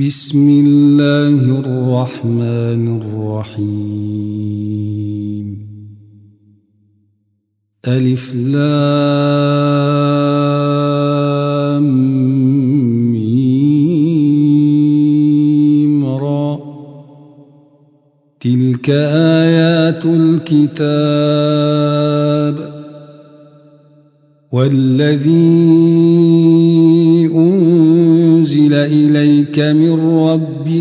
بسم الله الرحمن الرحيم. ألف لام ميم را. تلك آيات الكتاب. والذي أنزل إليك من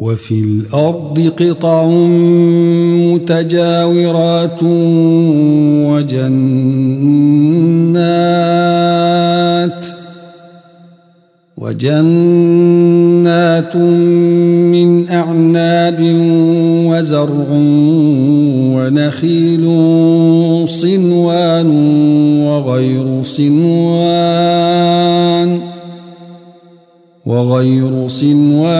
وفي الأرض قطع متجاورات وجنات وجنات من أعناب وزرع ونخيل صنوان وغير صنوان وغير صنوان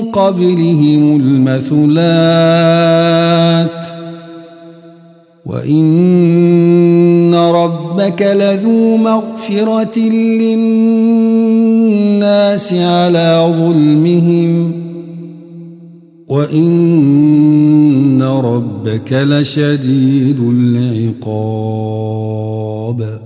قبلهم المثلات. وإن ربك لذو مغفرة للناس على ظلمهم. وإن ربك لشديد العقاب.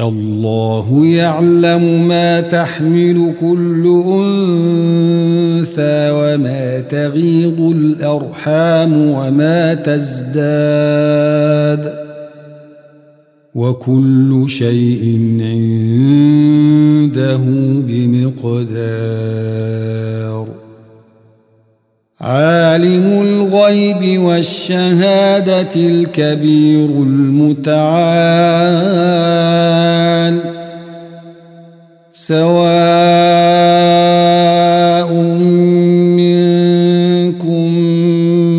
الله يعلم ما تحمل كل أنثى وما تغيض الأرحام وما تزداد وكل شيء عنده بمقدار عالم الغيب والشهادة الكبير المتعال. سواء منكم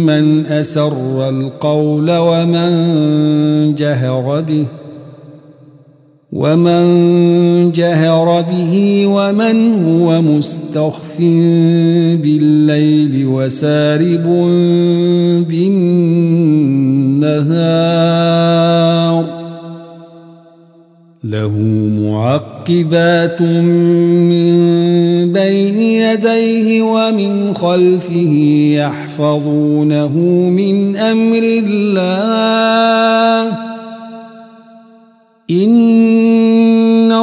من أسر القول ومن جهر به ومن جهر به ومن هو مستخف بالليل وسارب بالنهار له معقبات من بين يديه ومن خلفه يحفظونه من أمر الله إن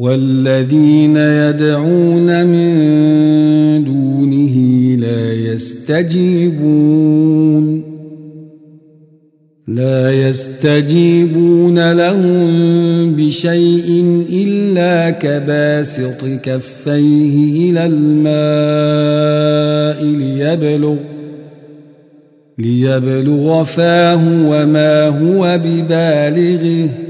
والذين يدعون من دونه لا يستجيبون لا يستجيبون لهم بشيء إلا كباسط كفيه إلى الماء ليبلغ ليبلغ فاه وما هو ببالغه.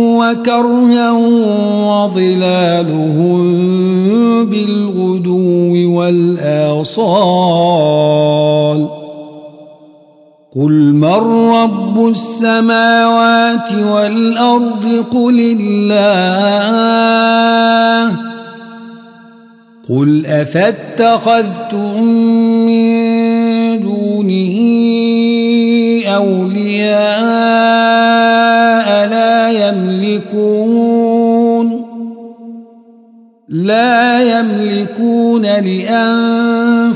وكرها وظلالهم بالغدو والآصال قل من رب السماوات والأرض قل الله قل أفاتخذتم من دونه لا يملكون لأنفسهم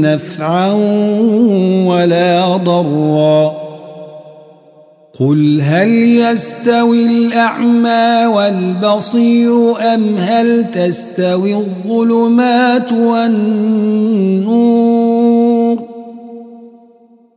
نفعا ولا ضرا. قل هل يستوي الأعمى والبصير أم هل تستوي الظلمات والنور؟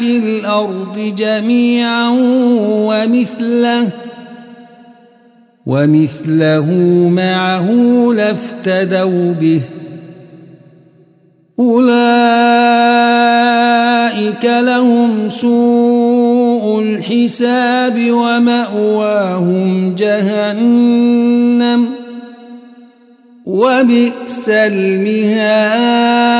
في الأرض جميعا ومثله ومثله معه لافتدوا به. أولئك لهم سوء الحساب ومأواهم جهنم وبئس المهاد.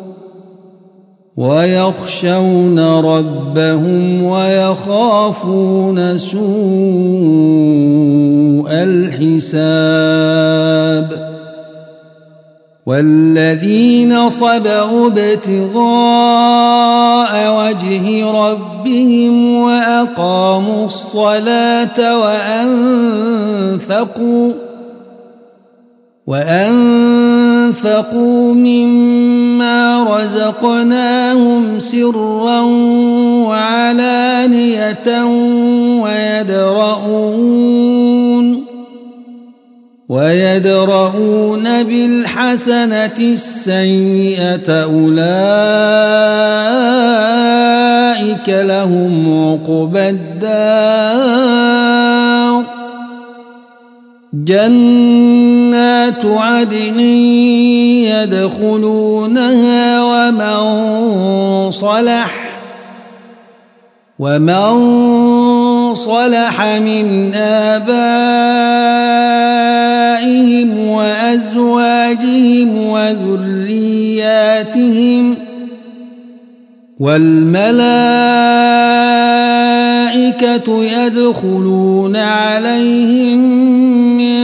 ويخشون ربهم ويخافون سوء الحساب والذين صبروا ابتغاء وجه ربهم وأقاموا الصلاة وأنفقوا وأنفقوا مما رزقناهم سرا وعلانية ويدرؤون ويدرؤون بالحسنة السيئة أولئك لهم عقبى الدار. عدن يدخلونها ومن صلح ومن صلح من آبائهم وأزواجهم وذرياتهم والملائكة يدخلون عليهم من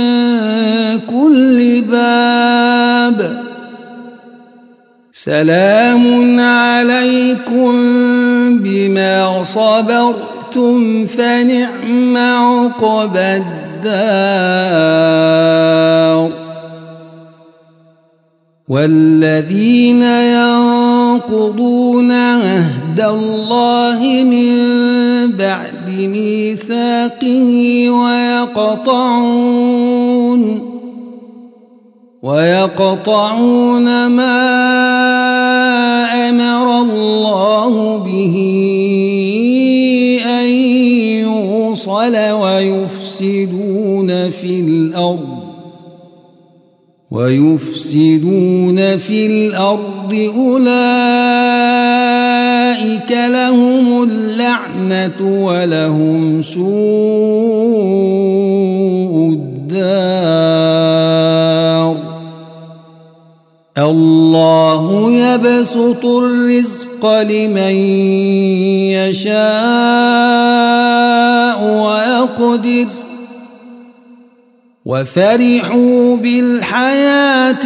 كل باب. سلام عليكم بما صبرتم فنعم عقبى الدار. والذين ينقضون عهد الله من بعد ميثاقه ويقطعون ويقطعون ما أمر الله به أن يوصل ويفسدون في الأرض ويفسدون في الأرض أولئك أولئك لهم اللعنة ولهم سوء الدار. الله يبسط الرزق لمن يشاء ويقدر. وفرحوا بالحياة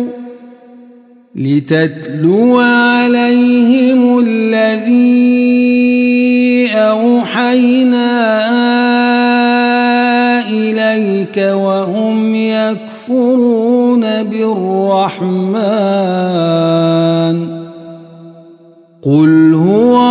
لتتلو عليهم الذي أوحينا إليك وهم يكفرون بالرحمن. قل هو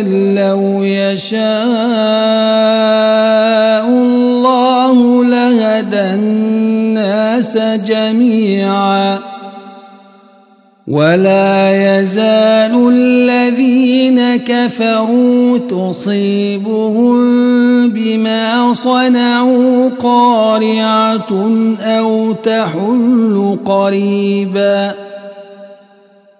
لو يشاء الله لهدى الناس جميعا. ولا يزال الذين كفروا تصيبهم بما صنعوا قارعة أو تحل قريبا.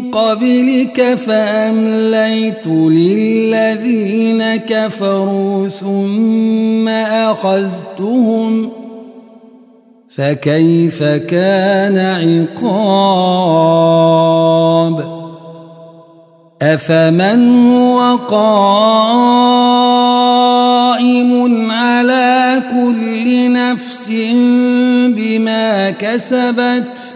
قبلك فأمليت للذين كفروا ثم أخذتهم فكيف كان عقاب؟ أفمن هو قائم على كل نفس بما كسبت؟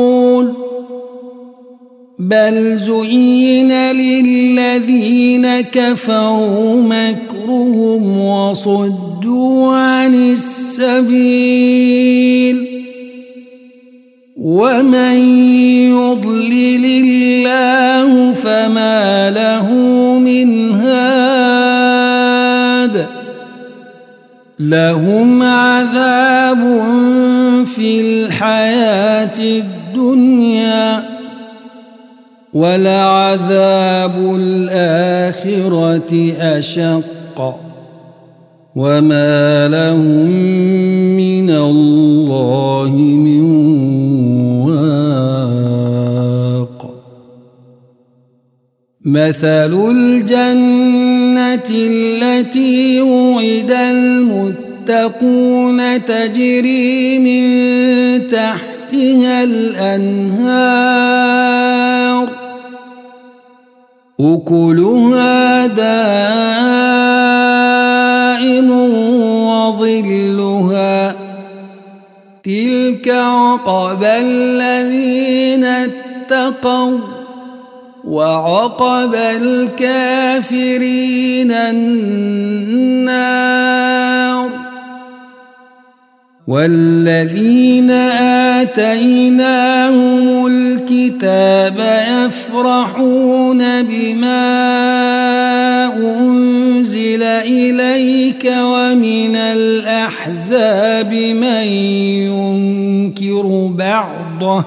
بل زين للذين كفروا مكرهم وصدوا عن السبيل ومن يضلل الله فما له من هاد لهم عذاب في الحياة الدنيا ولعذاب الآخرة أشق وما لهم من الله من واق. مثل الجنة التي وعد المتقون تجري من تحتها الأنهار. أكلها دائم وظلها. تلك عقب الذين اتقوا وعقب الكافرين النار. والذين آتيناهم الكتاب يفرحون بما أنزل إليك ومن الأحزاب من ينكر بعضه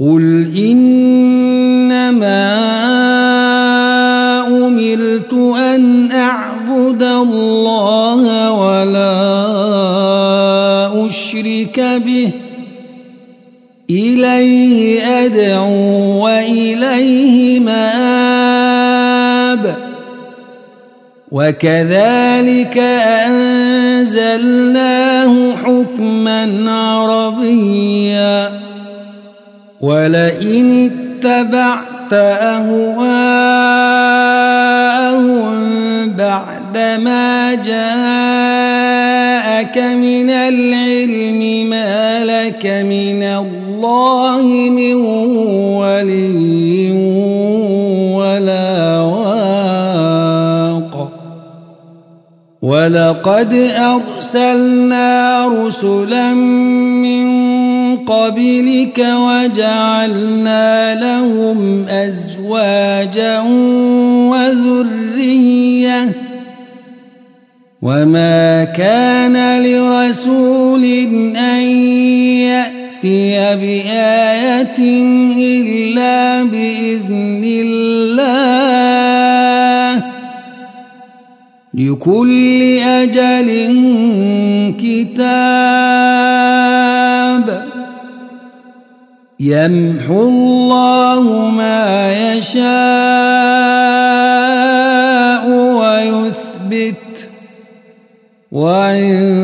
قل إنما أمرت أن أعبد أشرك به إليه أدعو وإليه مآب. وكذلك أنزلناه حكما عربيا. ولئن اتبعت أهواءهم بعدما جاءك من العلم من ولي ولا واق. ولقد أرسلنا رسلا من قبلك وجعلنا لهم أزواجا وذرية. وما كان لرسول أن يأتي بآية إلا بإذن الله لكل أجل كتاب يمحو الله ما يشاء ويثبت وعنده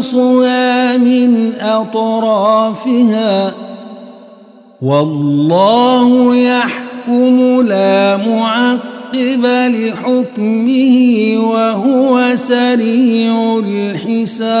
ننقصها من أطرافها والله يحكم لا معقب لحكمه وهو سريع الحساب